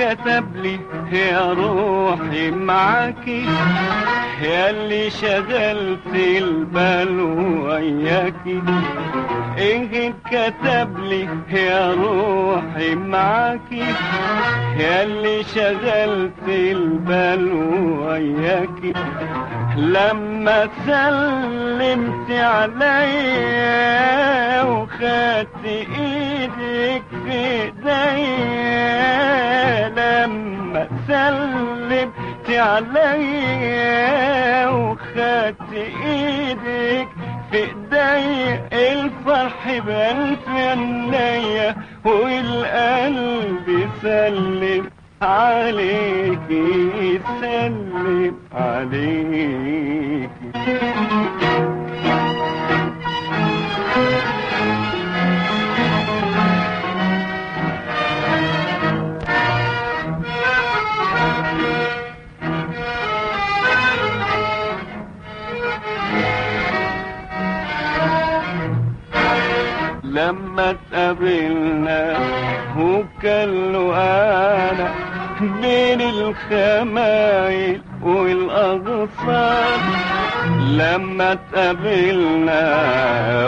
كتب لي يا روحي معاكي يا اللي شغلت البال وياكي إيه كتب لي يا روحي معاكي يا اللي شغلت البال وياكي لما سلمت عليا وخدت إيدك في ايديا عليا وخدت إيدك في ايديا الفرح بان في عينيا والقلب سلم عليكي سلم عليكي لما اتقابلنا هو كله أنا بين الخمايل والأغصان. لما اتقابلنا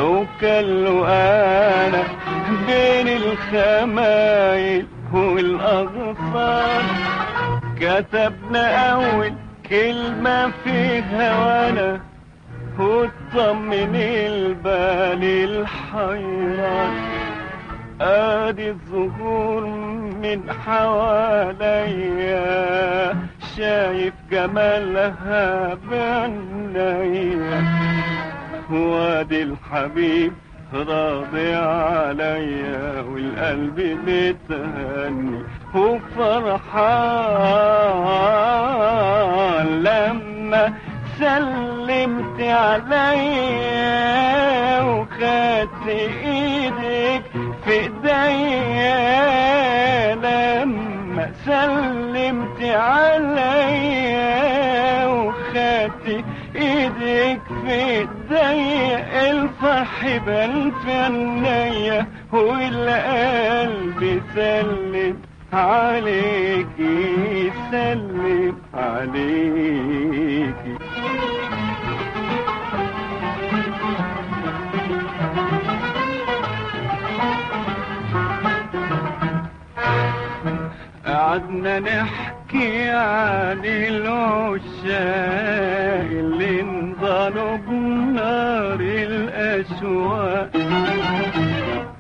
وكله أنا بين الخمايل والأغصان. كتبنا أول كلمة في هوانا وتطمن البال الحيران. آدي الزهور من حواليا شايف جمالها بعينيا وادي الحبيب راضي عليا والقلب متهني وفرحان. لما سلمت عليا وخدت إيدك في ايديا لما سلمت عليا وخدت إيدك في ايديا الفرح بان في عينيا والقلب سلم عليكي سلم عليكي قعدنا نحكي عن العشاق اللي انضلوا بنار الأشواق.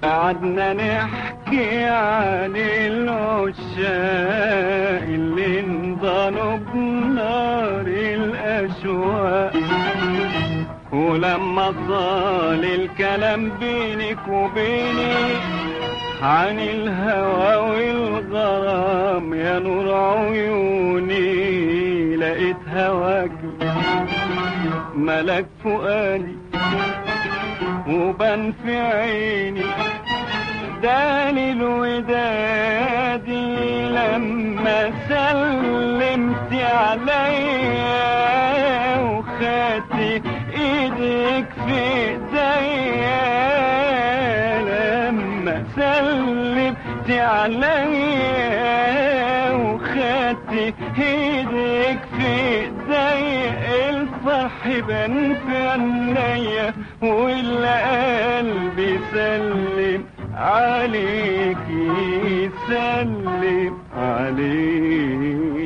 قعدنا نحكي عن العشاق اللي انضلوا بنار الأشواق. ولما طال الكلام بينك وبيني عن الهوى لقيت هواكي ملك فؤادي وبان في عيني. داني الودادي لما سلمت عليا وخدت إيدك في إيديا. لما سلمت عليا وخدت إيدك في ايديا الفرح بان في عينيا والقلب سلم عليكي سلم عليكي